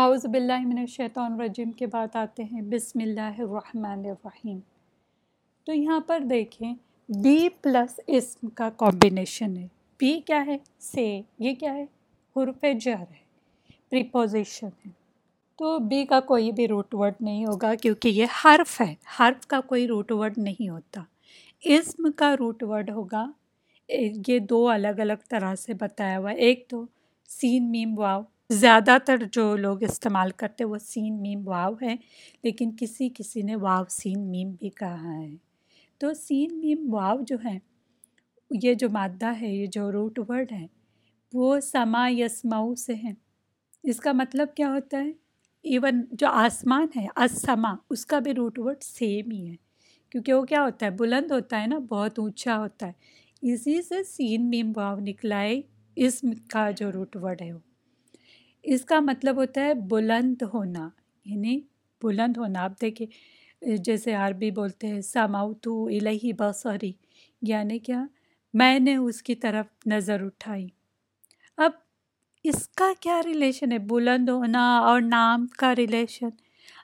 اعوذ باللہ من الشیطان الرجیم کے بعد آتے ہیں۔ بسم اللہ الرحمن الرحیم۔ تو یہاں پر دیکھیں بی پلس اسم کا کمبینیشن ہے۔ بی کیا ہے؟ سے۔ یہ کیا ہے؟ حرف جر ہے۔ پریپوزیشن ہے۔ تو بی کا کوئی بھی روٹ ورڈ نہیں ہوگا کیونکہ یہ حرف ہے۔ حرف کا کوئی روٹ ورڈ نہیں ہوتا۔ اسم کا روٹ ورڈ ہوگا۔ یہ دو الگ الگ طرح سے بتایا ہوا ایک تو سین، میم، واو۔ زیادہ تر جو لوگ استعمال کرتے وہ سین میم واو ہے لیکن کسی کسی نے واو سین میم بھی کہا ہے۔ تو سین میم واو جو ہے یہ جو مادہ ہے، یہ جو روٹ ورڈ ہے وہ سما یسماؤ سے ہیں۔ اس کا مطلب کیا ہوتا ہے؟ ایون جو آسمان ہے اسما اس کا بھی روٹ ورڈ سیم ہی ہے۔ کیونکہ وہ کیا ہوتا ہے؟ بلند ہوتا ہے نا، بہت اونچا ہوتا ہے۔ اسی سے سین میم واو نکلا ہے اسم کا جو روٹ ورڈ ہے وہ۔ اس کا مطلب ہوتا ہے بلند ہونا یعنی بلند ہونا۔ آپ دیکھیں، جیسے عربی بولتے ہیں سماؤ تو الہی بصری یعنی کیا؟ میں نے اس کی طرف نظر اٹھائی۔ اب اس کا کیا ریلیشن ہے؟ بلند ہونا اور نام کا ریلیشن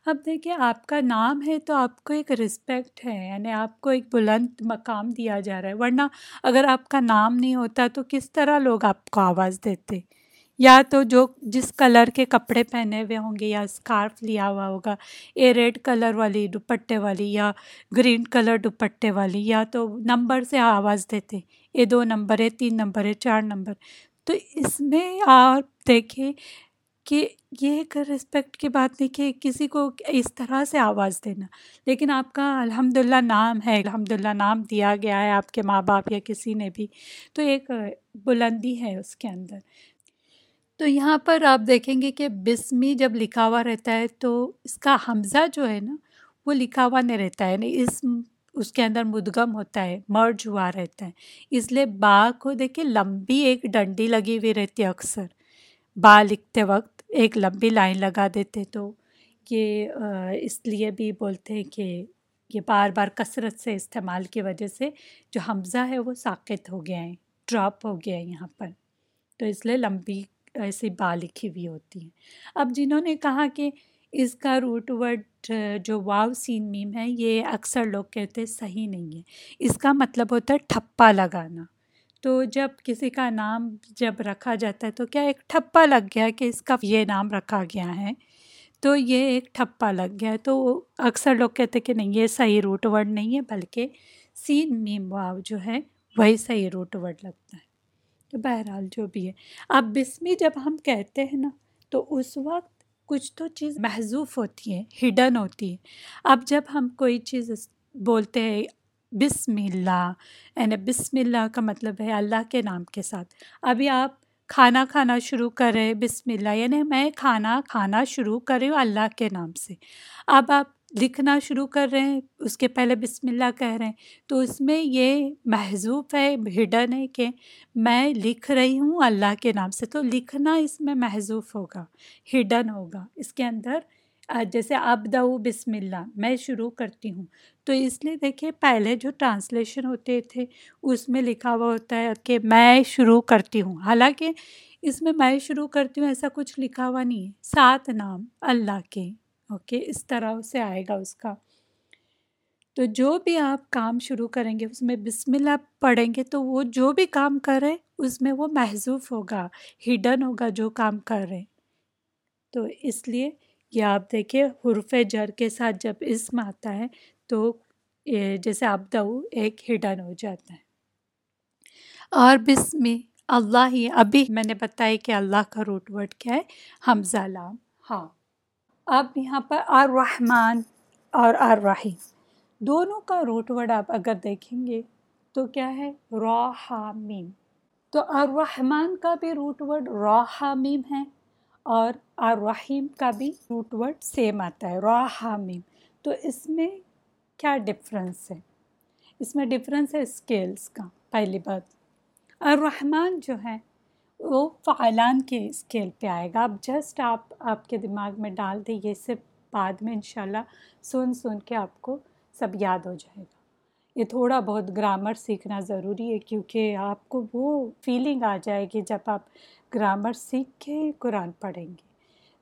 اب دیکھیں، آپ کا نام ہے تو آپ کو ایک رسپیکٹ ہے یعنی آپ کو ایک بلند مقام دیا جا رہا ہے۔ ورنہ اگر آپ کا نام نہیں ہوتا تو کس طرح لوگ آپ کو آواز دیتے؟ یا تو جو جس کلر کے کپڑے پہنے ہوئے ہوں گے یا اسکارف لیا ہوا ہوگا اے ریڈ کلر والی دوپٹے والی یا گرین کلر دوپٹے والی یا تو نمبر سے آواز دیتے اے دو نمبر ہے تین نمبر ہے چار نمبر۔ تو اس میں آپ دیکھیں کہ یہ ایک رسپیکٹ کی بات نہیں کہ کسی کو اس طرح سے آواز دینا۔ لیکن آپ کا الحمد للہ نام ہے الحمد للہ نام دیا گیا ہے آپ کے ماں باپ یا کسی نے بھی، تو ایک بلندی ہے اس کے اندر۔ تو یہاں پر آپ دیکھیں گے کہ بسمی جب لکھا ہوا رہتا ہے تو اس کا حمزہ جو ہے نا، وہ لکھا ہوا نہیں رہتا ہے۔ یعنی اس اس کے اندر مدغم ہوتا ہے، مرج ہوا رہتا ہے۔ اس لیے با کو دیکھیں، لمبی ایک ڈنڈی لگی ہوئی رہتی ہے اکثر۔ با لکھتے وقت ایک لمبی لائن لگا دیتے تو یہ اس لیے بھی بولتے ہیں کہ یہ بار بار کثرت سے استعمال کی وجہ سے جو حمزہ ہے وہ ساکت ہو گیا ہے، ڈراپ ہو گیا ہے یہاں پر۔ تو اس لیے لمبی ایسی با لکھی ہوئی ہوتی ہیں۔ اب جنہوں نے کہا کہ اس کا روٹ ورڈ جو واو سین میم ہے، یہ اکثر لوگ کہتے صحیح نہیں ہے۔ اس کا مطلب ہوتا ہے ٹھپا لگانا۔ تو جب کسی کا نام جب رکھا جاتا ہے تو کیا ایک ٹھپا لگ گیا کہ اس کا یہ نام رکھا گیا ہے؟ تو یہ ایک ٹھپا لگ گیا۔ ہے تو اکثر لوگ کہتے کہ نہیں، یہ صحیح روٹ ورڈ نہیں ہے، بلکہ سین میم واو جو ہے، وہی صحیح روٹ ورڈ لگتا ہے۔ تو بہرحال جو بھی ہے۔ اب بسمی جب ہم کہتے ہیں نا، تو اس وقت کچھ تو چیز محضوف ہوتی ہے ہڈن ہوتی ہے اب جب ہم کوئی چیز بولتے ہیں بسم اللہ یعنی بسم اللہ کا مطلب ہے اللہ کے نام کے ساتھ۔ ابھی آپ کھانا کھانا شروع کریں بسم اللہ یعنی میں کھانا کھانا شروع کر رہی ہوں اللہ کے نام سے۔ اب آپ لکھنا شروع کر رہے ہیں، اس کے پہلے بسم اللہ کہہ رہے ہیں۔ تو اس میں یہ محضوف ہے ہڈن ہے کہ میں لکھ رہی ہوں، اللہ کے نام سے۔ تو لکھنا اس میں محضوف ہوگا ہڈن ہوگا۔ اس کے اندر جیسے ابداؤ بسم اللہ، میں شروع کرتی ہوں۔ تو اس لیے دیکھیں پہلے جو ٹرانسلیشن ہوتے تھے، اس میں لکھا ہوا ہوتا ہے کہ میں شروع کرتی ہوں۔ حالانکہ اس میں میں شروع کرتی ہوں، ایسا کچھ لکھا ہوا نہیں ہے۔ سات نام اللہ کے۔ اوکے، اس طرح سے آئے گا اس کا۔ تو جو بھی آپ کام شروع کریں گے، اس میں بسم اللہ پڑھیں گے، تو وہ جو بھی کام کرے اس میں وہ محضوف ہوگا ہڈن ہوگا جو کام کر رہے تو اس لیے یہ آپ دیکھیں حرف جر کے ساتھ جب اسم آتا ہے، تو جیسے آپ دو ایک ہڈن ہو جاتا ہے۔ اور بسم اللہ ہی، ابھی میں نے بتایا کہ اللہ کا روٹ ورڈ کیا ہے، حمزہ لام۔ ہاں۔ اب یہاں پر الرحمن اور الرحیم، دونوں کا روٹ ورڈ آپ اگر دیکھیں گے تو کیا ہے؟ حامیم تو الرحمن کا بھی روٹ ورڈ حامیم ہے اور الرحیم کا بھی روٹ ورڈ سیم آتا ہے حامیم تو اس میں کیا ڈفرینس ہے؟ اس میں ڈفرینس ہے اسکیلس کا، پہلی بات۔ الرحمن جو ہے وہ فعلان کے اسکیل پہ آئے گا۔ اب جسٹ آپ آپ کے دماغ میں ڈال دیں، یہ سب بعد میں انشاءاللہ سن سن کے آپ کو سب یاد ہو جائے گا۔ یہ تھوڑا بہت گرامر سیکھنا ضروری ہے کیونکہ آپ کو وہ فیلنگ آ جائے گی جب آپ گرامر سیکھ کے قرآن پڑھیں گے۔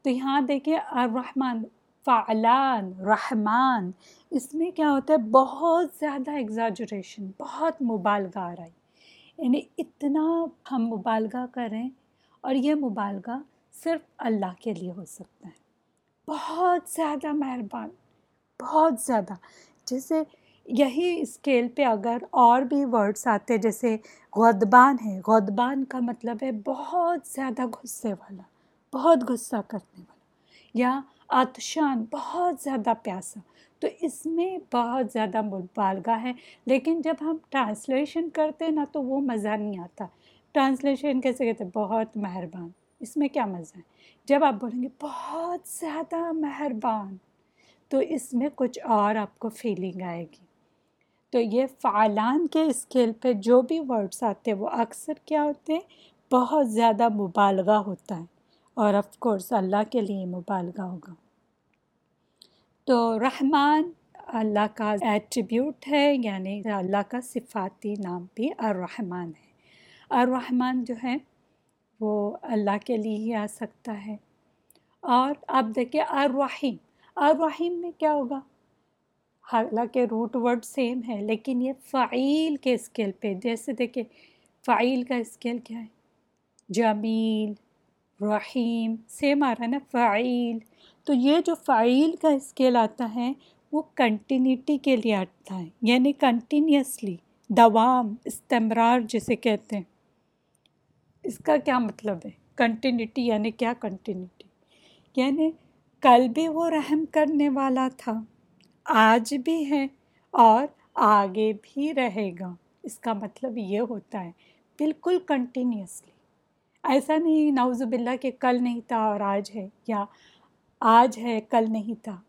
تو یہاں دیکھیں الرحمن، فعلان، رحمان، اس میں کیا ہوتا ہے؟ بہت زیادہ ایگزاجریشن بہت مبالغہ آ رہا ہے۔ یعنی اتنا ہم مبالغہ کریں اور یہ مبالغہ صرف اللہ کے لیے ہو سکتا ہے۔ بہت زیادہ مہربان، بہت زیادہ۔ جیسے یہی اسکیل پہ اگر اور بھی ورڈس آتے، جیسے غدبان ہے غدبان کا مطلب ہے بہت زیادہ غصے والا، بہت غصہ کرنے والا۔ یا عطشان بہت زیادہ پیاسا۔ تو اس میں بہت زیادہ مبالغہ ہے لیکن جب ہم ٹرانسلیشن کرتے نا تو وہ مزہ نہیں آتا۔ ٹرانسلیشن کیسے کہتے ہیں؟ بہت مہربان۔ اس میں کیا مزہ ہے؟ جب آپ بولیں گے بہت زیادہ مہربان، تو اس میں کچھ اور آپ کو فیلنگ آئے گی۔ تو یہ فعلان کے اسکیل پہ جو بھی ورڈس آتے ہیں، وہ اکثر کیا ہوتے ہیں؟ بہت زیادہ مبالغہ ہوتا ہے۔ اور آف کورس اللہ کے لیے مبالغہ ہوگا۔ تو رحمان اللہ کا ایٹریبیوٹ ہے یعنی اللہ کا صفاتی نام بھی الرحمن ہے۔ الرحمن جو ہے، وہ اللہ کے لیے ہی آ سکتا ہے۔ اور اب دیکھیں الرحیم۔ الرحیم میں کیا ہوگا؟ حالانکہ روٹ ورڈ سیم ہے، لیکن یہ فعیل کے اسکیل پہ، جیسے دیکھیں فعیل کا اسکیل کیا ہے؟ جمیل۔ رحیم، سیم آ رہا ہے نا، فعیل۔ تو یہ جو فعیل کا اسکیل آتا ہے، وہ کنٹینیوٹی کے لیے آتا ہے یعنی کنٹینیوسلی دوام، استمرار جسے کہتے ہیں۔ اس کا کیا مطلب ہے؟ کنٹینیوٹی یعنی کیا کنٹینیوٹی یعنی کل بھی وہ رحم کرنے والا تھا، آج بھی ہے اور آگے بھی رہے گا۔ اس کا مطلب یہ ہوتا ہے، بالکل کنٹینیوسلی ایسا نہیں، نعوذ باللہ کہ کل نہیں تھا اور آج ہے، یا آج ہے، کل نہیں تھا۔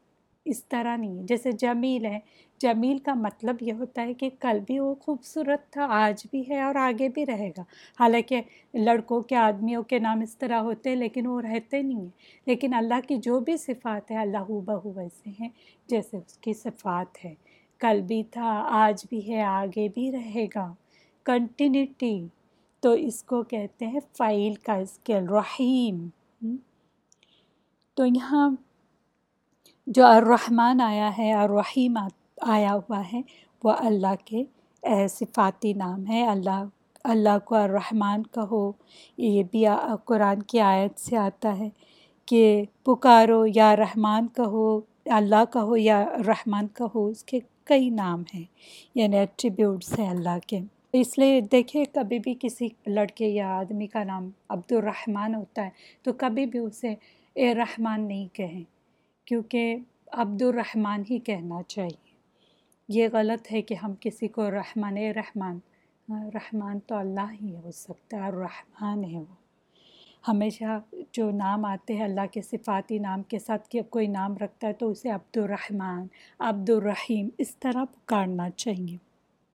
اس طرح نہیں ہے۔ جیسے جمیل ہے، جمیل کا مطلب یہ ہوتا ہے کہ کل بھی وہ خوبصورت تھا، آج بھی ہے اور آگے بھی رہے گا۔ حالانکہ لڑکوں کے، آدمیوں کے نام اس طرح ہوتے ہیں، لیکن وہ رہتے نہیں ہیں۔ لیکن اللہ کی جو بھی صفات ہے اللہ بہو ویسے ہیں، جیسے اس کی صفات ہے۔ کل بھی تھا، آج بھی ہے، آگے بھی رہے گا۔ کنٹینیوٹی تو اس کو کہتے ہیں فائل کا اسکیل، رحیم۔ تو یہاں جو الرحمن آیا ہے، الرحیم آیا ہوا ہے، وہ اللہ کے صفاتی نام ہے۔ اللہ اللہ کو الرحمن کہو۔ یہ بھی قرآن کی آیت سے آتا ہے کہ پکارو یا رحمان کہو، اللہ کہو یا رحمان کہو، اس کے کئی نام ہیں یعنی ایٹریبیوٹس ہیں اللہ کے۔ اس لیے دیکھیں کبھی بھی کسی لڑکے یا آدمی کا نام عبد الرحمن ہوتا ہے تو کبھی بھی اسے اے رحمان نہیں کہیں، کیونکہ عبد الرحمن ہی کہنا چاہیے۔ یہ غلط ہے کہ ہم کسی کو رحمان، اے رحمان ہاں، رحمان تو اللہ ہی ہو سکتا ہے الرحمن ہے وہ۔ ہمیشہ جو نام آتے ہیں، اللہ کے صفاتی نام کے ساتھ کہ کوئی نام رکھتا ہے تو اسے عبد الرحمن عبد الرحیم اس طرح پکارنا چاہیے۔